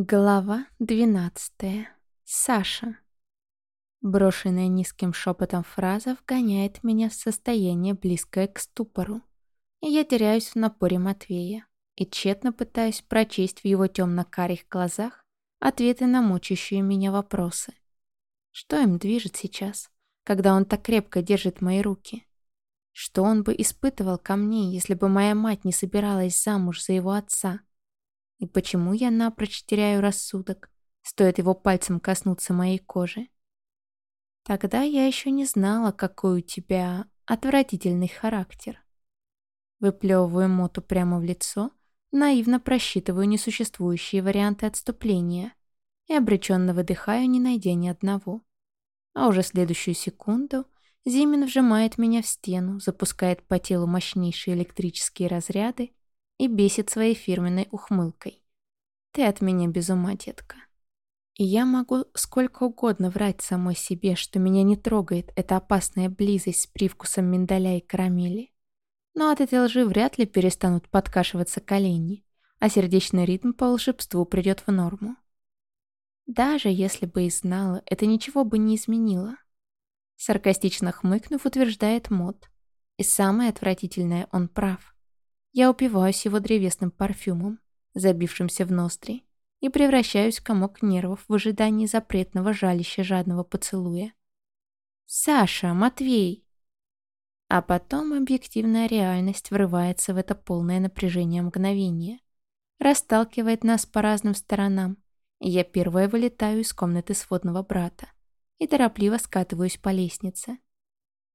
Глава двенадцатая. Саша. Брошенная низким шепотом фраза вгоняет меня в состояние, близкое к ступору. И я теряюсь в напоре Матвея и тщетно пытаюсь прочесть в его темно-карих глазах ответы на мучающие меня вопросы. Что им движет сейчас, когда он так крепко держит мои руки? Что он бы испытывал ко мне, если бы моя мать не собиралась замуж за его отца? И почему я напрочь теряю рассудок, стоит его пальцем коснуться моей кожи? Тогда я еще не знала, какой у тебя отвратительный характер. Выплевываю моту прямо в лицо, наивно просчитываю несуществующие варианты отступления и обреченно выдыхаю, не найдя ни одного. А уже следующую секунду Зимин вжимает меня в стену, запускает по телу мощнейшие электрические разряды и бесит своей фирменной ухмылкой. Ты от меня без ума, детка. И я могу сколько угодно врать самой себе, что меня не трогает эта опасная близость с привкусом миндаля и карамели. Но от этой лжи вряд ли перестанут подкашиваться колени, а сердечный ритм по волшебству придет в норму. Даже если бы и знала, это ничего бы не изменило. Саркастично хмыкнув, утверждает Мод. И самое отвратительное, он прав. Я упиваюсь его древесным парфюмом, забившимся в ноздри, и превращаюсь в комок нервов в ожидании запретного жалища жадного поцелуя. «Саша! Матвей!» А потом объективная реальность врывается в это полное напряжение мгновение, расталкивает нас по разным сторонам, я первая вылетаю из комнаты сводного брата и торопливо скатываюсь по лестнице.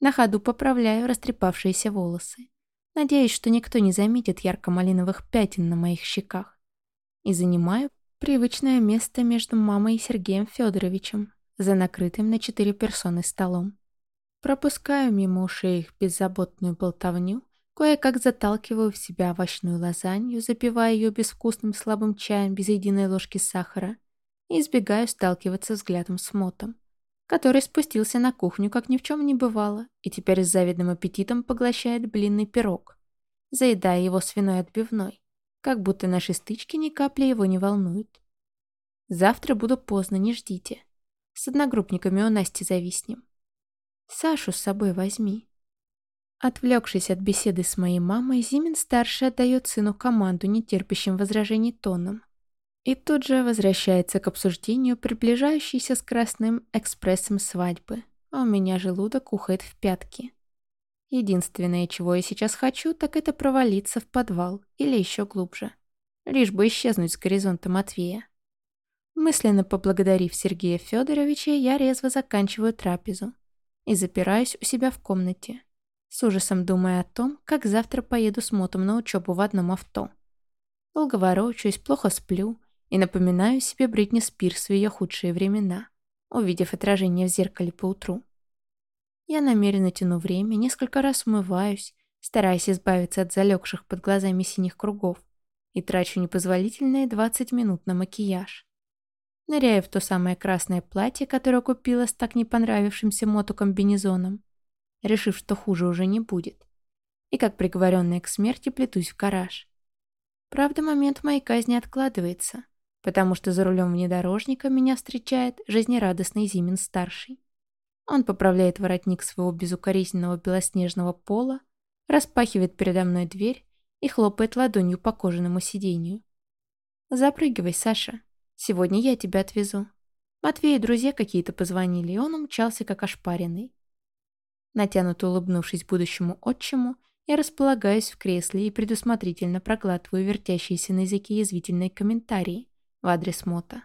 На ходу поправляю растрепавшиеся волосы, надеясь, что никто не заметит ярко-малиновых пятен на моих щеках, и занимаю привычное место между мамой и Сергеем Федоровичем за накрытым на четыре персоны столом. Пропускаю мимо ушей их беззаботную болтовню, кое-как заталкиваю в себя овощную лазанью, запивая ее безвкусным слабым чаем без единой ложки сахара и избегаю сталкиваться взглядом с Мотом, который спустился на кухню, как ни в чем не бывало, и теперь с завидным аппетитом поглощает блинный пирог, заедая его свиной отбивной, как будто наши стычки ни капли его не волнуют. Завтра буду поздно, не ждите. С одногруппниками у Насти зависнем. Сашу с собой возьми». Отвлекшись от беседы с моей мамой, Зимин-старший отдает сыну команду, нетерпящим возражений тоном. И тут же возвращается к обсуждению приближающейся с красным экспрессом свадьбы, а у меня желудок ухает в пятки. Единственное, чего я сейчас хочу, так это провалиться в подвал или еще глубже. Лишь бы исчезнуть с горизонта Матвея. Мысленно поблагодарив Сергея Федоровича, я резво заканчиваю трапезу и запираюсь у себя в комнате, с ужасом думая о том, как завтра поеду с Мотом на учебу в одном авто. Долго ворочаюсь, плохо сплю и напоминаю себе Бритни Спирс в ее худшие времена, увидев отражение в зеркале поутру. Я намеренно тяну время, несколько раз умываюсь, стараясь избавиться от залегших под глазами синих кругов, и трачу непозволительные 20 минут на макияж ныряя в то самое красное платье, которое купила с так не понравившимся мотокомбинезоном, решив, что хуже уже не будет. И как приговоренная к смерти плетусь в гараж. Правда, момент моей казни откладывается, потому что за рулем внедорожника меня встречает жизнерадостный Зимин-старший. Он поправляет воротник своего безукоризненного белоснежного пола, распахивает передо мной дверь и хлопает ладонью по кожаному сиденью. «Запрыгивай, Саша», Сегодня я тебя отвезу. Матвей и друзья какие-то позвонили, и он умчался как ошпаренный. Натянуто улыбнувшись будущему отчиму, я располагаюсь в кресле и предусмотрительно проглатываю вертящиеся на языке язвительные комментарии в адрес Мота.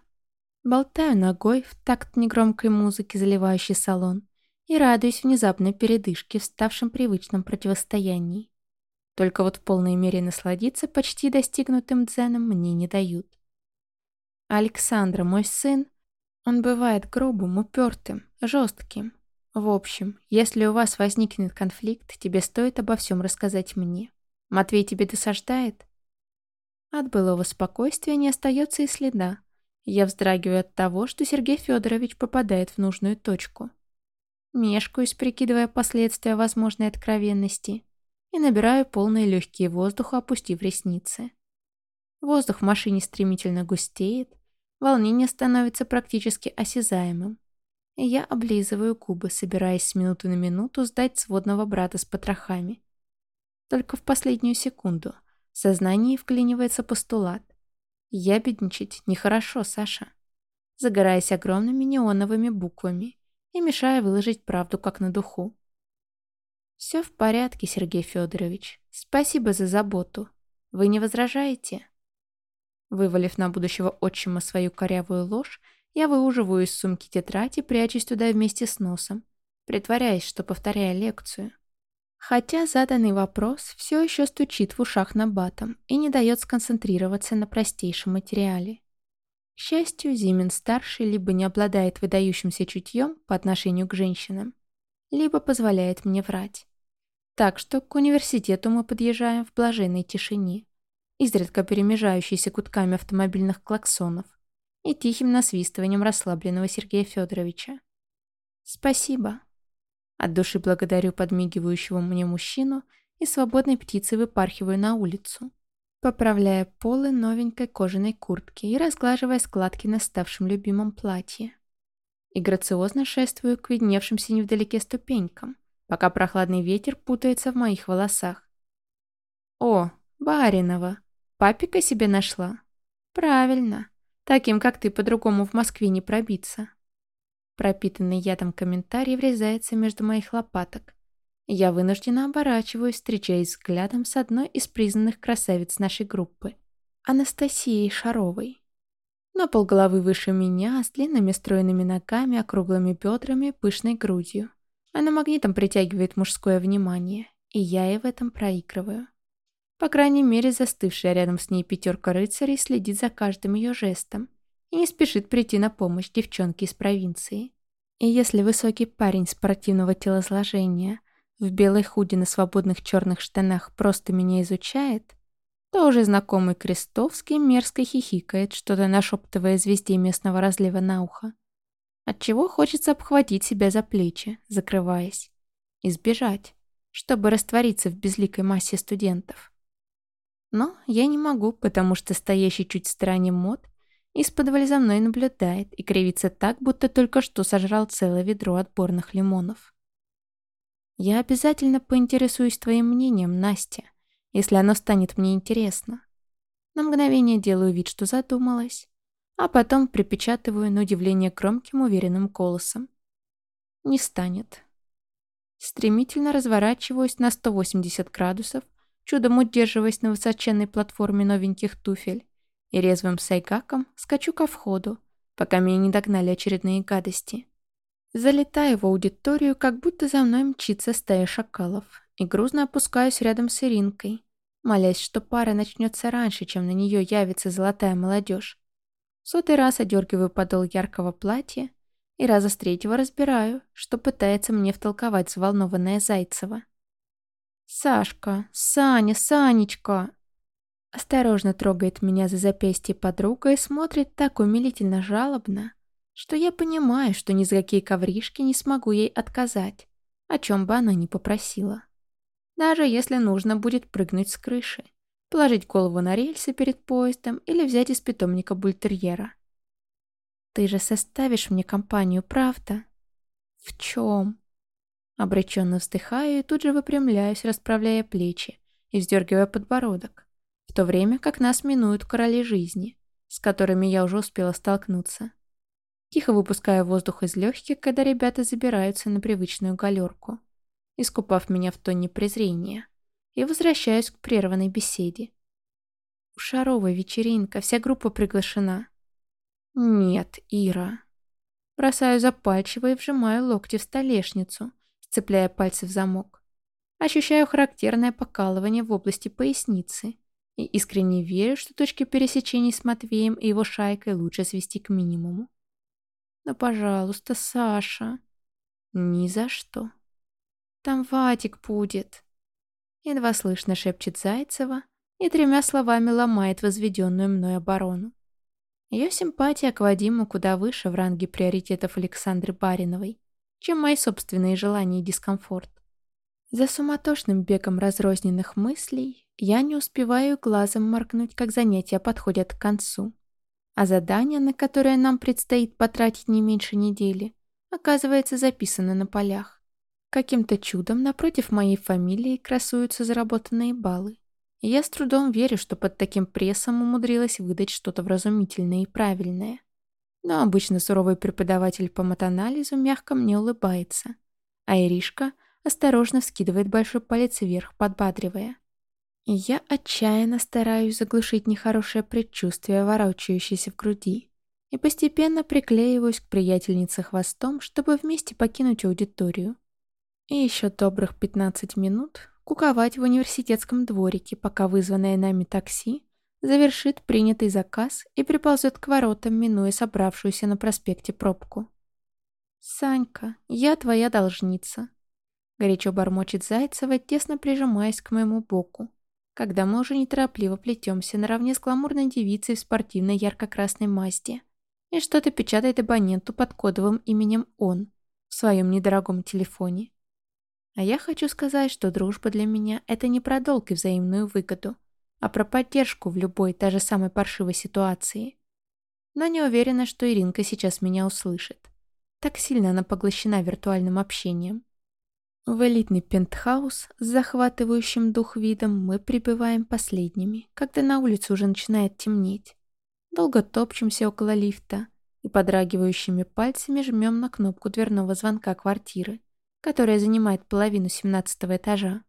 Болтаю ногой в такт негромкой музыки, заливающей салон, и радуюсь внезапной передышке в ставшем привычном противостоянии. Только вот в полной мере насладиться почти достигнутым дзеном мне не дают. Александра, мой сын, он бывает грубым, упертым, жестким. В общем, если у вас возникнет конфликт, тебе стоит обо всем рассказать мне. Матвей тебе досаждает? От былого спокойствия не остается и следа. Я вздрагиваю от того, что Сергей Федорович попадает в нужную точку. Мешкаюсь, прикидывая последствия возможной откровенности, и набираю полные легкие воздуха, опустив ресницы. Воздух в машине стремительно густеет, волнение становится практически осязаемым. И я облизываю губы, собираясь с минуты на минуту сдать сводного брата с потрохами. Только в последнюю секунду в сознании вклинивается постулат. Ябедничать нехорошо, Саша. Загораясь огромными неоновыми буквами и мешая выложить правду как на духу. «Все в порядке, Сергей Федорович. Спасибо за заботу. Вы не возражаете?» Вывалив на будущего отчима свою корявую ложь, я выуживаю из сумки тетрадь и прячусь туда вместе с носом, притворяясь, что повторяю лекцию. Хотя заданный вопрос все еще стучит в ушах на батом и не дает сконцентрироваться на простейшем материале. К счастью, Зимин-старший либо не обладает выдающимся чутьем по отношению к женщинам, либо позволяет мне врать. Так что к университету мы подъезжаем в блаженной тишине, изредка перемежающейся кутками автомобильных клаксонов и тихим насвистыванием расслабленного Сергея Федоровича. «Спасибо». От души благодарю подмигивающего мне мужчину и свободной птицей выпархиваю на улицу, поправляя полы новенькой кожаной куртки и разглаживая складки на ставшем любимом платье. И грациозно шествую к видневшимся невдалеке ступенькам, пока прохладный ветер путается в моих волосах. «О, Баринова, папика себе нашла?» «Правильно, таким, как ты, по-другому в Москве не пробиться». Пропитанный ядом комментарий врезается между моих лопаток, я вынуждена оборачиваюсь, встречаясь взглядом с одной из признанных красавиц нашей группы – Анастасией Шаровой. На полголовы выше меня, с длинными стройными ногами, округлыми бедрами, пышной грудью. Она магнитом притягивает мужское внимание, и я ей в этом проигрываю. По крайней мере, застывшая рядом с ней пятерка рыцарей следит за каждым ее жестом и не спешит прийти на помощь девчонке из провинции. И если высокий парень спортивного телосложения в белой худи на свободных черных штанах просто меня изучает, то уже знакомый Крестовский мерзко хихикает, что-то нашептывая звезде местного разлива на ухо. Отчего хочется обхватить себя за плечи, закрываясь. Избежать, чтобы раствориться в безликой массе студентов. Но я не могу, потому что стоящий чуть в стороне мод из-под за мной наблюдает и кривится так, будто только что сожрал целое ведро отборных лимонов. Я обязательно поинтересуюсь твоим мнением, Настя, если оно станет мне интересно. На мгновение делаю вид, что задумалась, а потом припечатываю на удивление громким уверенным голосом. Не станет. Стремительно разворачиваюсь на 180 градусов, чудом удерживаясь на высоченной платформе новеньких туфель, и резвым сайгаком скачу ко входу, пока меня не догнали очередные гадости. Залетаю в аудиторию, как будто за мной мчится стая шакалов, и грузно опускаюсь рядом с Иринкой, молясь, что пара начнется раньше, чем на нее явится золотая молодежь. сотый раз одергиваю подол яркого платья и раза с третьего разбираю, что пытается мне втолковать взволнованная Зайцева. «Сашка! Саня! Санечка!» Осторожно трогает меня за запястье подруга и смотрит так умилительно жалобно, что я понимаю, что ни за какие ковришки не смогу ей отказать, о чем бы она ни попросила. Даже если нужно будет прыгнуть с крыши, положить голову на рельсы перед поездом или взять из питомника бультерьера. «Ты же составишь мне компанию, правда?» «В чем?» Обреченно вздыхаю и тут же выпрямляюсь, расправляя плечи и вздергивая подбородок, то время как нас минуют короли жизни, с которыми я уже успела столкнуться тихо выпуская воздух из легких, когда ребята забираются на привычную галерку, искупав меня в тоне презрения, и возвращаюсь к прерванной беседе. У Шаровой вечеринка, вся группа приглашена. Нет, Ира. Бросаю запальчиво и вжимаю локти в столешницу, сцепляя пальцы в замок. Ощущаю характерное покалывание в области поясницы и искренне верю, что точки пересечений с Матвеем и его шайкой лучше свести к минимуму. «Ну, пожалуйста, Саша». «Ни за что». «Там Ватик будет». Едва слышно шепчет Зайцева и тремя словами ломает возведенную мной оборону. Ее симпатия к Вадиму куда выше в ранге приоритетов Александры Бариновой, чем мои собственные желания и дискомфорт. За суматошным бегом разрозненных мыслей я не успеваю глазом моргнуть, как занятия подходят к концу А задание, на которое нам предстоит потратить не меньше недели, оказывается записано на полях. Каким-то чудом напротив моей фамилии красуются заработанные баллы. Я с трудом верю, что под таким прессом умудрилась выдать что-то вразумительное и правильное. Но обычно суровый преподаватель по матанализу мягко мне улыбается, а Иришка осторожно скидывает большой палец вверх, подбадривая. И я отчаянно стараюсь заглушить нехорошее предчувствие, ворочающееся в груди, и постепенно приклеиваюсь к приятельнице хвостом, чтобы вместе покинуть аудиторию. И еще добрых 15 минут куковать в университетском дворике, пока вызванное нами такси завершит принятый заказ и приползет к воротам, минуя собравшуюся на проспекте пробку. «Санька, я твоя должница», — горячо бормочет Зайцева, тесно прижимаясь к моему боку, когда мы уже неторопливо плетемся наравне с гламурной девицей в спортивной ярко-красной масти и что-то печатает абоненту под кодовым именем «Он» в своем недорогом телефоне. А я хочу сказать, что дружба для меня — это не про долг и взаимную выгоду, а про поддержку в любой, даже самой паршивой ситуации. Но не уверена, что Иринка сейчас меня услышит. Так сильно она поглощена виртуальным общением. В элитный пентхаус с захватывающим дух видом мы прибываем последними, когда на улице уже начинает темнеть. Долго топчемся около лифта и подрагивающими пальцами жмем на кнопку дверного звонка квартиры которая занимает половину 17 этажа.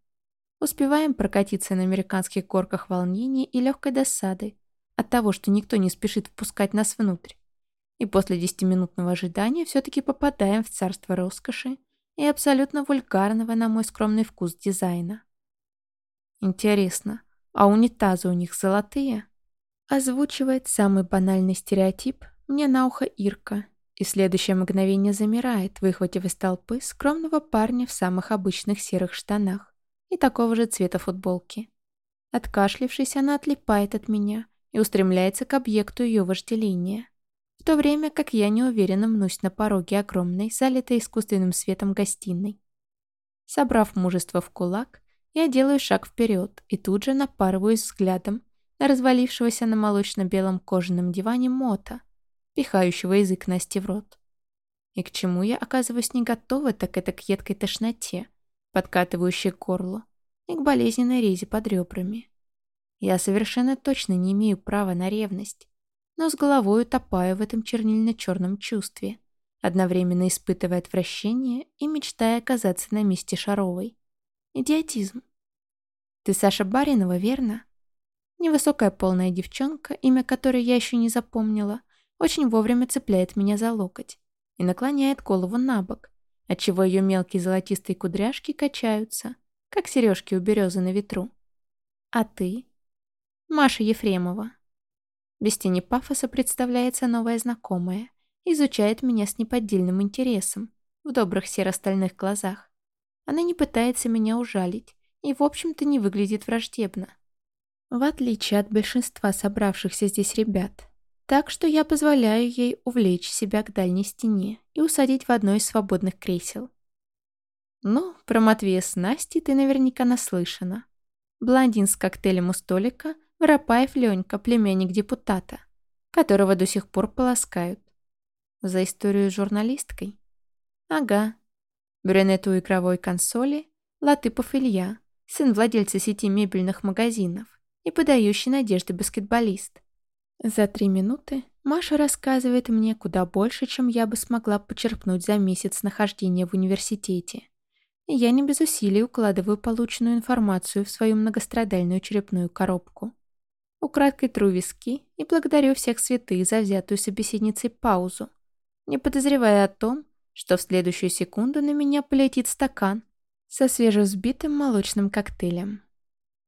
Успеваем прокатиться на американских горках волнения и легкой досады от того, что никто не спешит впускать нас внутрь. И после десятиминутного ожидания все-таки попадаем в царство роскоши и абсолютно вульгарного, на мой скромный вкус, дизайна. Интересно, а унитазы у них золотые? Озвучивает самый банальный стереотип мне на ухо Ирка, и следующее мгновение замирает, выхватив из толпы скромного парня в самых обычных серых штанах и такого же цвета футболки. Откашлившись, она отлипает от меня и устремляется к объекту ее вожделения, то время как я неуверенно мнусь на пороге огромной, залитой искусственным светом гостиной. Собрав мужество в кулак, я делаю шаг вперед и тут же напарываюсь взглядом на развалившегося на молочно-белом кожаном диване Мота, пихающего язык Насти в рот. И к чему я оказываюсь не готова, так это к едкой тошноте, подкатывающей к горлу, и к болезненной резе под ребрами. Я совершенно точно не имею права на ревность, но с головой утопаю в этом чернильно-черном чувстве, одновременно испытывая отвращение и мечтая оказаться на месте Шаровой. Идиотизм. Ты Саша Баринова, верно? Невысокая полная девчонка, имя которой я еще не запомнила, очень вовремя цепляет меня за локоть и наклоняет голову на бок, отчего ее мелкие золотистые кудряшки качаются, как сережки у березы на ветру. А ты? Маша Ефремова. Без тени пафоса представляется новая знакомая, изучает меня с неподдельным интересом, в добрых серо-стальных глазах. Она не пытается меня ужалить и, в общем-то, не выглядит враждебно. В отличие от большинства собравшихся здесь ребят, так что я позволяю ей увлечь себя к дальней стене и усадить в одно из свободных кресел. Ну, про Матвея с Настей ты наверняка наслышана. Блондин с коктейлем у столика, Воропаев Ленька, племянник депутата, которого до сих пор полоскают. За историю с журналисткой? Ага. Брюнет у игровой консоли, Латыпов Илья, сын владельца сети мебельных магазинов и подающий надежды баскетболист. За три минуты Маша рассказывает мне куда больше, чем я бы смогла почерпнуть за месяц нахождения в университете. И я не без усилий укладываю полученную информацию в свою многострадальную черепную коробку. Украдкой тру виски и благодарю всех святых за взятую собеседницей паузу, не подозревая о том, что в следующую секунду на меня полетит стакан со свежевзбитым молочным коктейлем.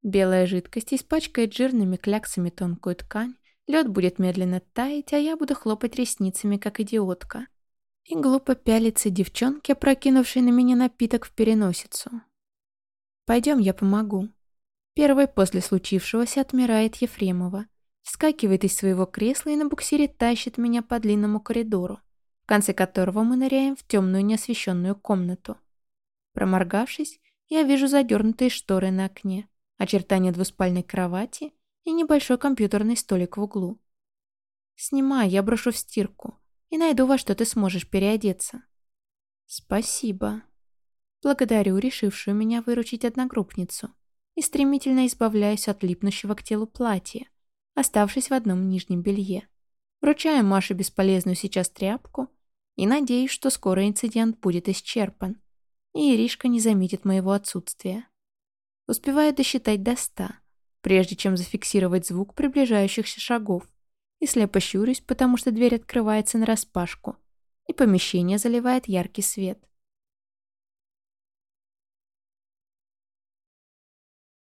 Белая жидкость испачкает жирными кляксами тонкую ткань, Лед будет медленно таять, а я буду хлопать ресницами, как идиотка. И глупо пялиться девчонке, прокинувшей на меня напиток в переносицу. «Пойдем, я помогу». Первой после случившегося отмирает Ефремова. Вскакивает из своего кресла и на буксире тащит меня по длинному коридору, в конце которого мы ныряем в темную неосвещенную комнату. Проморгавшись, я вижу задернутые шторы на окне, очертания двуспальной кровати и небольшой компьютерный столик в углу. Снимай, я брошу в стирку. И найду, во что ты сможешь переодеться. Спасибо. Благодарю решившую меня выручить одногруппницу и стремительно избавляюсь от липнущего к телу платья, оставшись в одном нижнем белье. Вручаю Маше бесполезную сейчас тряпку и надеюсь, что скоро инцидент будет исчерпан, и Иришка не заметит моего отсутствия. Успеваю досчитать до ста, прежде чем зафиксировать звук приближающихся шагов, и слепо щурюсь, потому что дверь открывается нараспашку, и помещение заливает яркий свет.